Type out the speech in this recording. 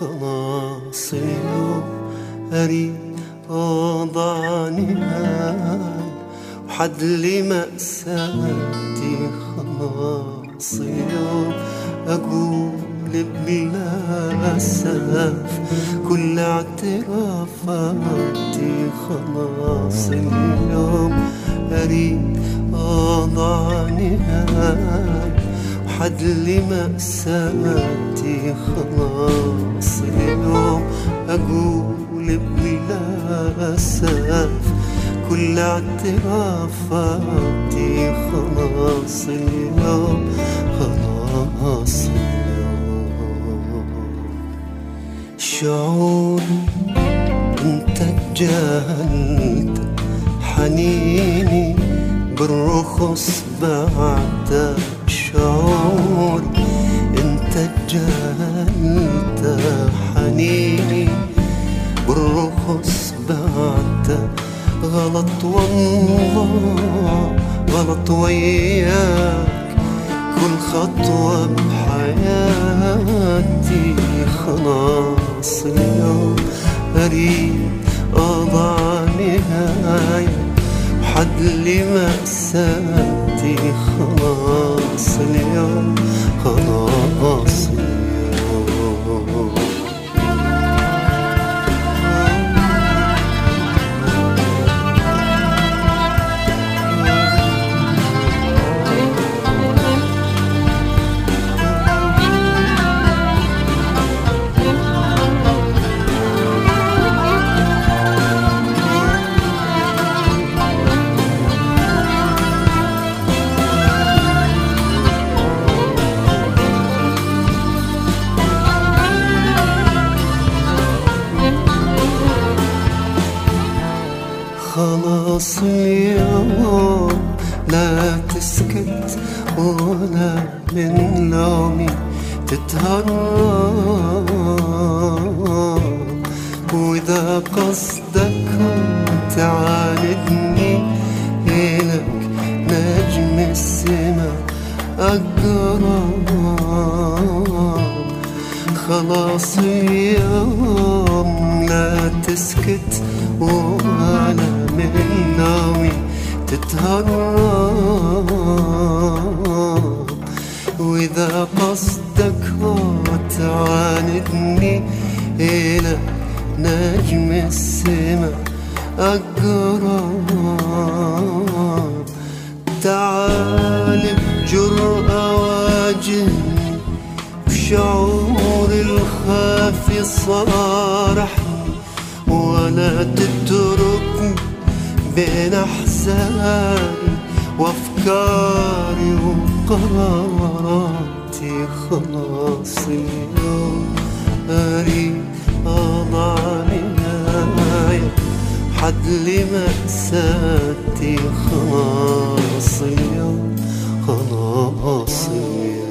خلاص اليوم أريد أضع نهاية وحد لمأساتي خلاص اليوم أقول بلا أسف كل اعترافاتي خلاص اليوم أريد أضع نهاية وحد لمأساتي خلاص اليوم. أقول بلا أسف كل اعترافاتي خلاص اليوم. خلاص اليوم شعور أنت تجاهلت حنيني بالرخص بعد شعور انت تجاهلت حنيني بالرخص بعد. غلط والله غلط وياك. كل خطوة بحياتي خلاص اليوم أريد أضع نهاية. وحد لمأساتي خلاص اليوم خلاص اليوم اليوم لا تسكت ولا من لومي تتهرب. وإذا قصدك تعاندني إلك نجم السماء أقرب. خلاص اليوم لا تسكت ولا من ناوي تتهرب وإذا قصدك تعاندني إلى نجم السماء أقرب. تعال بجرأة واجهني بشعور الخافي صارحني ولا تتركني بين أحزاني وأفكاري وقراراتي خلاص اليوم أريد أضع نهاية حد لمأساتي خلاص اليوم خلاص اليوم.